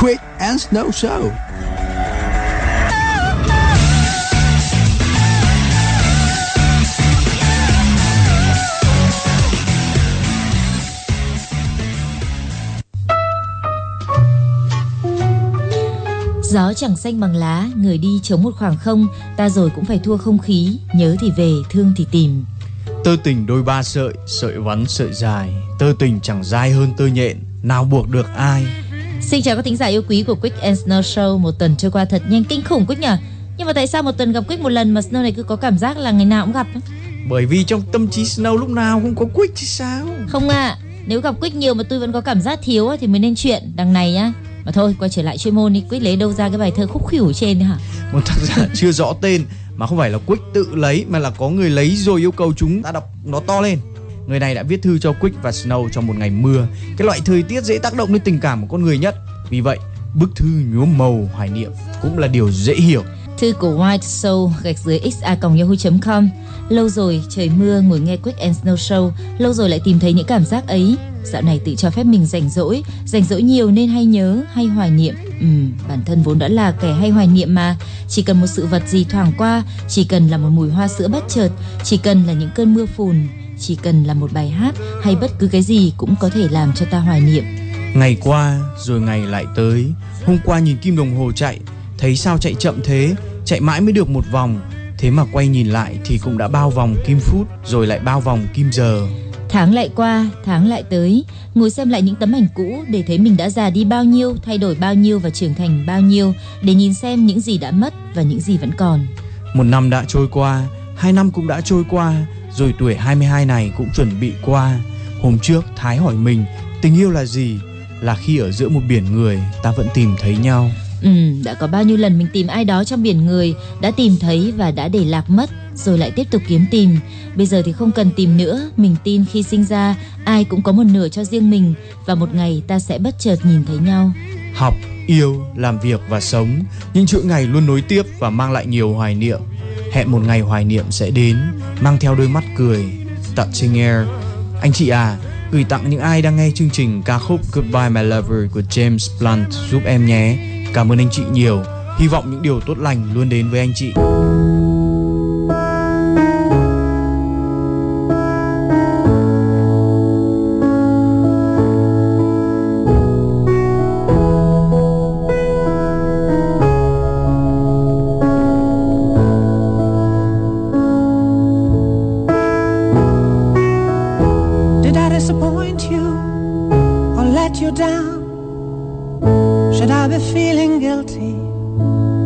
Quick and Snow Show. Gió chẳng xanh bằng lá, người đi chống một khoảng không, ta rồi cũng phải thua không khí, nhớ thì về, thương thì tìm. Tơ tình đôi ba sợi, sợi vắn sợi dài, tơ tình chẳng dai hơn tơ nhện, nào buộc được ai. Xin chào các thính giả yêu quý của Quick and Snow Show, một tuần trôi qua thật nhanh kinh khủng Quick nhỉ? Nhưng mà tại sao một tuần gặp Quick một lần mà Snow này cứ có cảm giác là ngày nào cũng gặp? Bởi vì trong tâm trí Snow lúc nào cũng có Quick chứ sao? Không ạ, à, nếu gặp Quick nhiều mà tôi vẫn có cảm giác thiếu thì mới nên chuyện đằng này nhá. Mà thôi, quay trở lại chuyên môn đi, Quick lấy đâu ra cái bài thơ khúc khỉu trên hả? Một tác giả chưa rõ tên mà không phải là Quick tự lấy mà là có người lấy rồi yêu cầu chúng ta đọc nó to lên. Người này đã viết thư cho Quick và Snow trong một ngày mưa, cái loại thời tiết dễ tác động đến tình cảm của con người nhất. Vì vậy, bức thư nhuốm màu hoài niệm cũng là điều dễ hiểu. Thư của White Soul gạch dưới xa.yahoo.com Lâu rồi trời mưa ngồi nghe Quick and Snow Show Lâu rồi lại tìm thấy những cảm giác ấy. Dạo này tự cho phép mình rảnh rỗi Rảnh rỗi nhiều nên hay nhớ, hay hoài niệm. Ừ, bản thân vốn đã là kẻ hay hoài niệm mà. Chỉ cần một sự vật gì thoảng qua Chỉ cần là một mùi hoa sữa bất chợt Chỉ cần là những cơn mưa phùn Chỉ cần là một bài hát Hay bất cứ cái gì cũng có thể làm cho ta hoài niệm. Ngày qua rồi ngày lại tới Hôm qua nhìn kim đồng hồ chạy Thấy sao chạy chậm thế Chạy mãi mới được một vòng Thế mà quay nhìn lại thì cũng đã bao vòng kim phút Rồi lại bao vòng kim giờ Tháng lại qua, tháng lại tới, ngồi xem lại những tấm ảnh cũ để thấy mình đã già đi bao nhiêu, thay đổi bao nhiêu và trưởng thành bao nhiêu, để nhìn xem những gì đã mất và những gì vẫn còn. Một năm đã trôi qua, hai năm cũng đã trôi qua, rồi tuổi 22 này cũng chuẩn bị qua. Hôm trước Thái hỏi mình, tình yêu là gì? Là khi ở giữa một biển người, ta vẫn tìm thấy nhau. Ừ, đã có bao nhiêu lần mình tìm ai đó trong biển người, đã tìm thấy và đã để lạc mất, rồi lại tiếp tục kiếm tìm. Bây giờ thì không cần tìm nữa, mình tin khi sinh ra, ai cũng có một nửa cho riêng mình và một ngày ta sẽ bất chợt nhìn thấy nhau. Học, yêu, làm việc và sống, những chuỗi ngày luôn nối tiếp và mang lại nhiều hoài niệm. Hẹn một ngày hoài niệm sẽ đến, mang theo đôi mắt cười. Touching Air. Anh chị à, gửi tặng những ai đang nghe chương trình ca khúc Goodbye My Lover của James Blunt giúp em nhé. Cảm ơn anh chị nhiều. Hy vọng những điều tốt lành luôn đến với anh chị.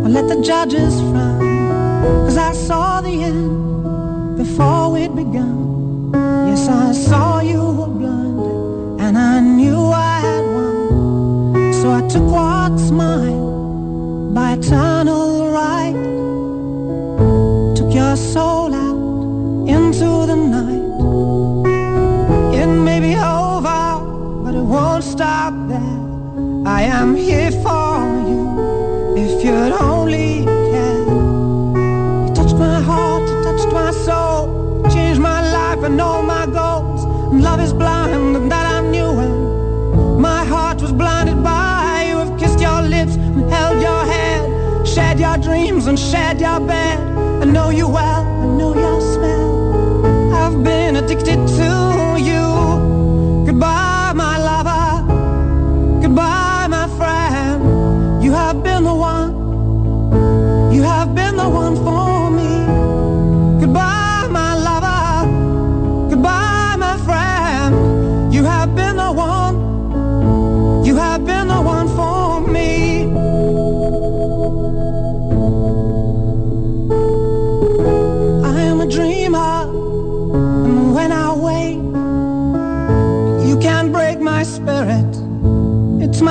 Or let the judges frown? Cause I saw the end before we'd begun. Yes, I saw you were blind and I knew I had won. So I took what's mine by eternal love is blind, and that I knew when my heart was blinded by you. Have kissed your lips and held your head, shared your dreams and shared your bed. I know you well,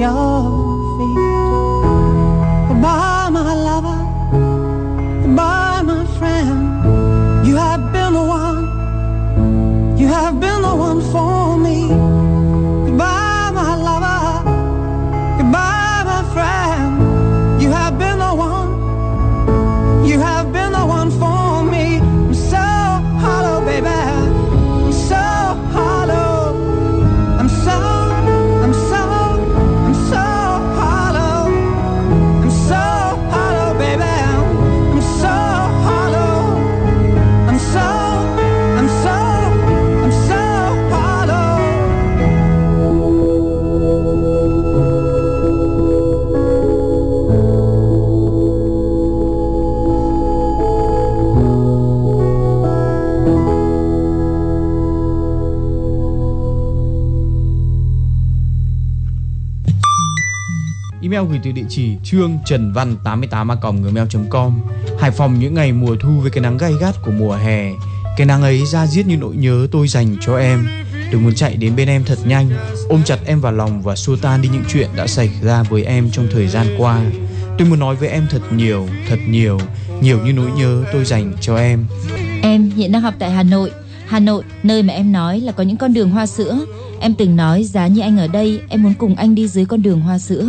要 Email gửi từ địa chỉ trương trần văn 88 gmail.com Hải Phòng những ngày mùa thu với cái nắng gay gắt của mùa hè. Cái nắng ấy ra giết như nỗi nhớ tôi dành cho em. Tôi muốn chạy đến bên em thật nhanh Ôm chặt em vào lòng và xua tan đi những chuyện đã xảy ra với em trong thời gian qua. Tôi muốn nói với em thật nhiều, thật nhiều Nhiều như nỗi nhớ tôi dành cho em. Em hiện đang học tại Hà Nội. Hà Nội, nơi mà em nói là có những con đường hoa sữa. Em từng nói giá như anh ở đây, em muốn cùng anh đi dưới con đường hoa sữa.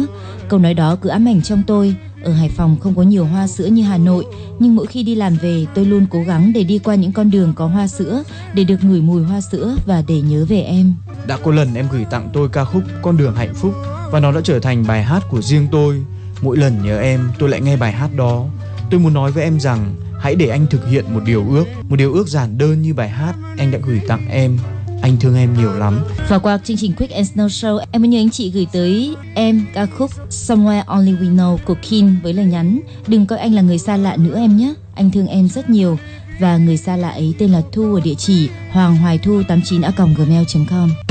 Câu nói đó cứ ám ảnh trong tôi. Ở Hải Phòng không có nhiều hoa sữa như Hà Nội, nhưng mỗi khi đi làm về, tôi luôn cố gắng để đi qua những con đường có hoa sữa, để được ngửi mùi hoa sữa và để nhớ về em. Đã có lần em gửi tặng tôi ca khúc Con đường hạnh phúc và nó đã trở thành bài hát của riêng tôi. Mỗi lần nhớ em, tôi lại nghe bài hát đó. Tôi muốn nói với em rằng hãy để anh thực hiện một điều ước, một điều ước giản đơn như bài hát anh đã gửi tặng em. Anh thương em nhiều lắm. Và qua chương trình Quick and Snow Show, em muốn nhờ anh chị gửi tới em ca khúc Somewhere Only We Know của Kim với lời nhắn Đừng coi anh là người xa lạ nữa em nhé, anh thương em rất nhiều và người xa lạ ấy tên là Thu ở địa chỉ hoàng hoài thu 89 gmail.com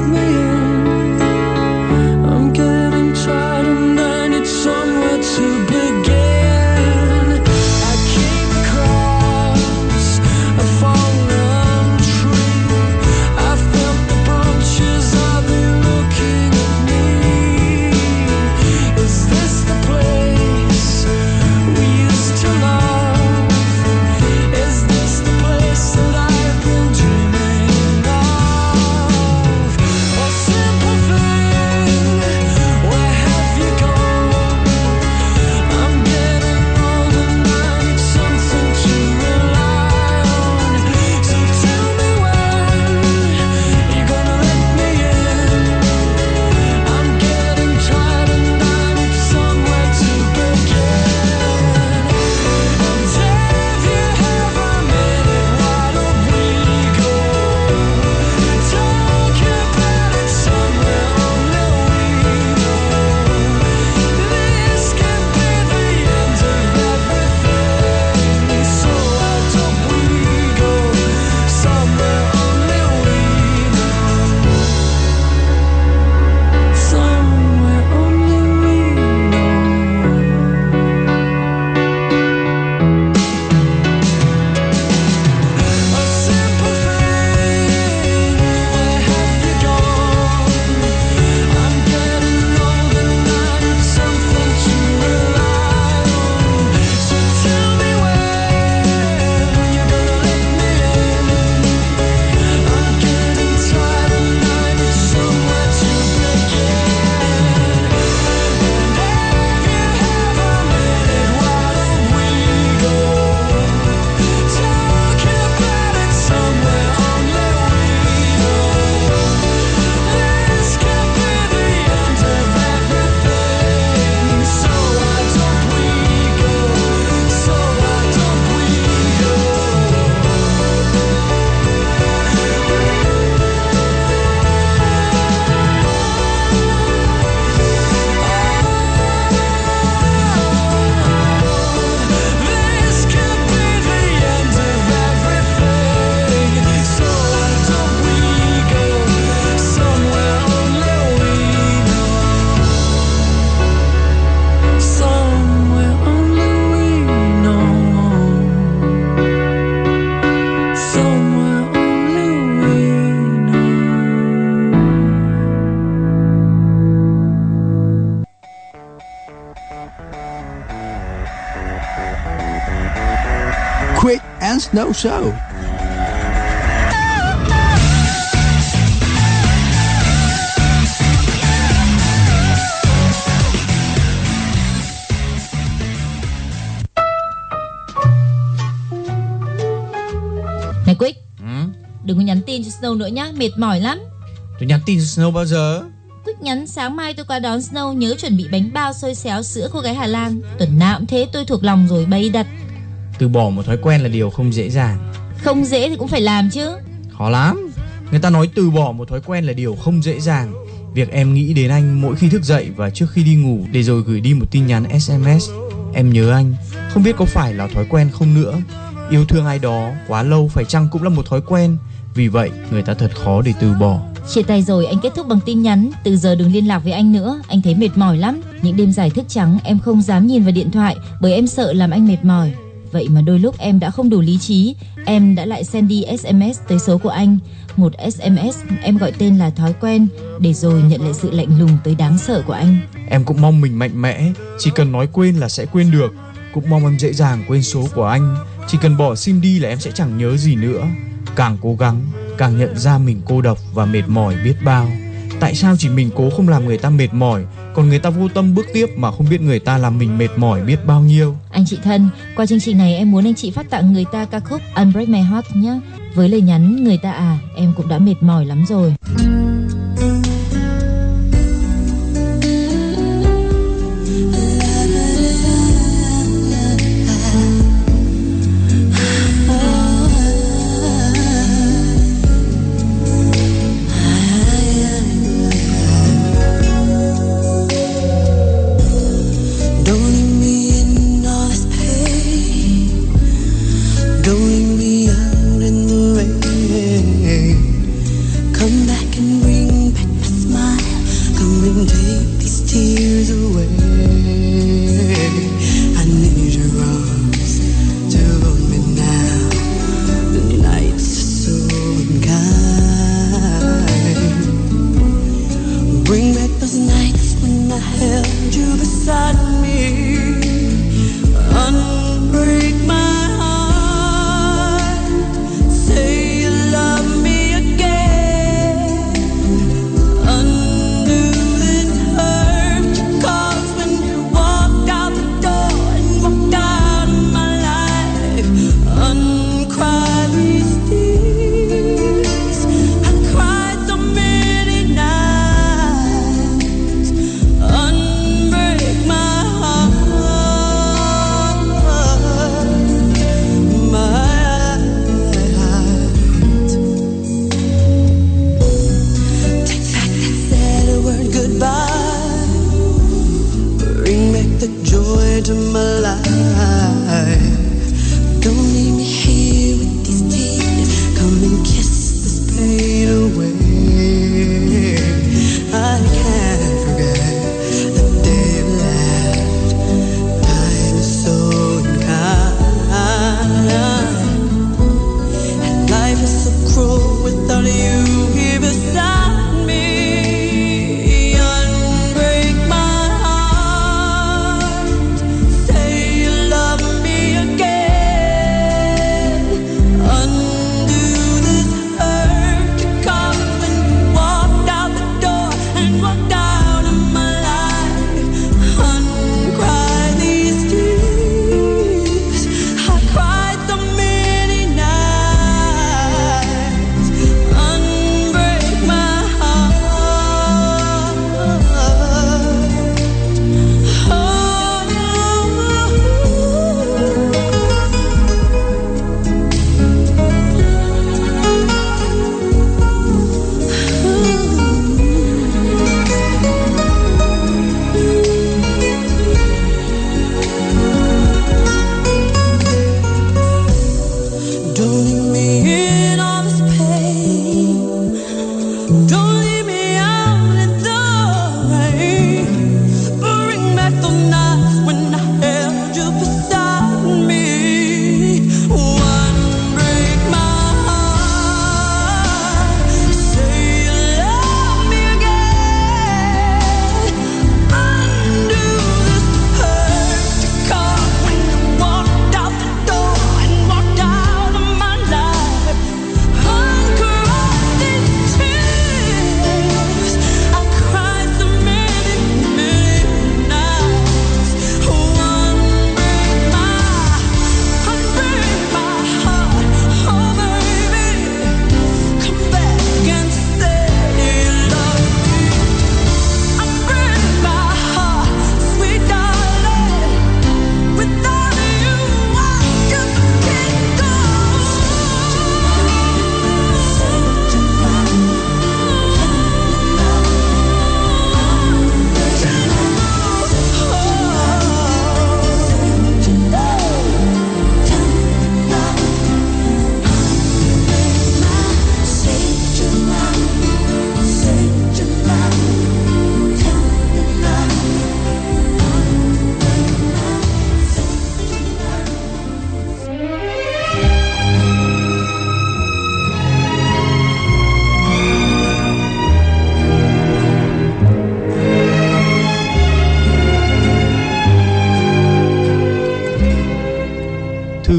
Quick and Snow Show. Này Quick, đừng có nhắn tin cho Snow nữa nhá, mệt mỏi lắm. Tôi nhắn tin cho Snow bao giờ? Quick nhắn sáng mai tôi qua đón Snow nhớ chuẩn bị bánh bao xôi xéo sữa cô gái Hà Lan. Tuần nào cũng thế tôi thuộc lòng rồi bày đặt. Từ bỏ một thói quen là điều không dễ dàng. Không dễ thì cũng phải làm chứ. Khó lắm. Người ta nói từ bỏ một thói quen là điều không dễ dàng. Việc em nghĩ đến anh mỗi khi thức dậy và trước khi đi ngủ để rồi gửi đi một tin nhắn SMS. Em nhớ anh, không biết có phải là thói quen không nữa. Yêu thương ai đó quá lâu phải chăng cũng là một thói quen. Vì vậy, người ta thật khó để từ bỏ. Chia tay rồi anh kết thúc bằng tin nhắn Từ giờ đừng liên lạc với anh nữa Anh thấy mệt mỏi lắm Những đêm dài thức trắng em không dám nhìn vào điện thoại Bởi em sợ làm anh mệt mỏi Vậy mà đôi lúc em đã không đủ lý trí Em đã lại send đi SMS tới số của anh Một SMS em gọi tên là thói quen Để rồi nhận lại sự lạnh lùng tới đáng sợ của anh Em cũng mong mình mạnh mẽ, chỉ cần nói quên là sẽ quên được. Cũng mong em dễ dàng quên số của anh, chỉ cần bỏ sim đi là em sẽ chẳng nhớ gì nữa. Càng cố gắng, càng nhận ra mình cô độc và mệt mỏi biết bao. Tại sao chỉ mình cố không làm người ta mệt mỏi, còn người ta vô tâm bước tiếp mà không biết người ta làm mình mệt mỏi biết bao nhiêu. Anh chị thân, qua chương trình này em muốn anh chị phát tặng người ta ca khúc Unbreak My Heart nhé Với lời nhắn người ta à, em cũng đã mệt mỏi lắm rồi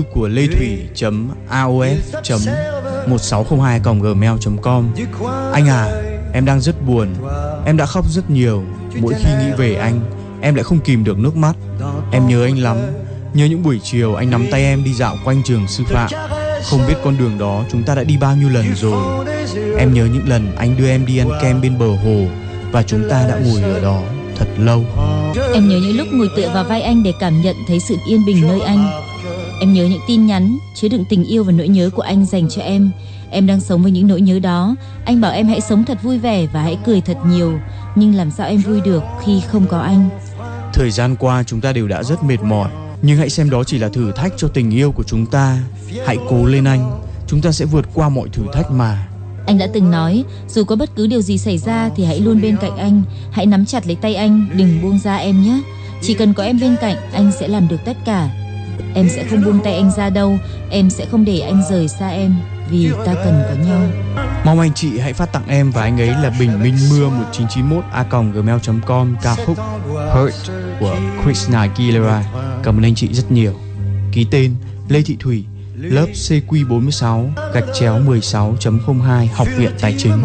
thư của lê thủy aof 1602 gmail com. Anh à em đang rất buồn. Em đã khóc rất nhiều. Mỗi khi nghĩ về anh, em lại không kìm được nước mắt. Em nhớ anh lắm. Nhớ những buổi chiều anh nắm tay em đi dạo quanh trường sư phạm. Không biết con đường đó chúng ta đã đi bao nhiêu lần rồi. Em nhớ những lần anh đưa em đi ăn kem bên bờ hồ và chúng ta đã ngồi ở đó thật lâu. Em nhớ những lúc ngồi tựa vào vai anh để cảm nhận thấy sự yên bình nơi anh. Em nhớ những tin nhắn chứa đựng tình yêu và nỗi nhớ của anh dành cho em. Em đang sống với những nỗi nhớ đó. Anh bảo em hãy sống thật vui vẻ và hãy cười thật nhiều. Nhưng làm sao em vui được khi không có anh? Thời gian qua chúng ta đều đã rất mệt mỏi, nhưng hãy xem đó chỉ là thử thách cho tình yêu của chúng ta. Hãy cố lên anh, chúng ta sẽ vượt qua mọi thử thách mà. Anh đã từng nói, dù có bất cứ điều gì xảy ra thì hãy luôn bên cạnh anh, hãy nắm chặt lấy tay anh, đừng buông ra em nhé. Chỉ cần có em bên cạnh, anh sẽ làm được tất cả. Em sẽ không buông tay anh ra đâu, em sẽ không để anh rời xa em, vì ta cần có nhau. Mong anh chị hãy phát tặng em và anh ấy là Bình Minh Mưa 1991 a gmail.com ca khúc Hurt của Christina Aguilera. Cảm ơn anh chị rất nhiều. Ký tên Lê Thị Thủy, lớp CQ46 gạch chéo 16.02 Học viện Tài chính.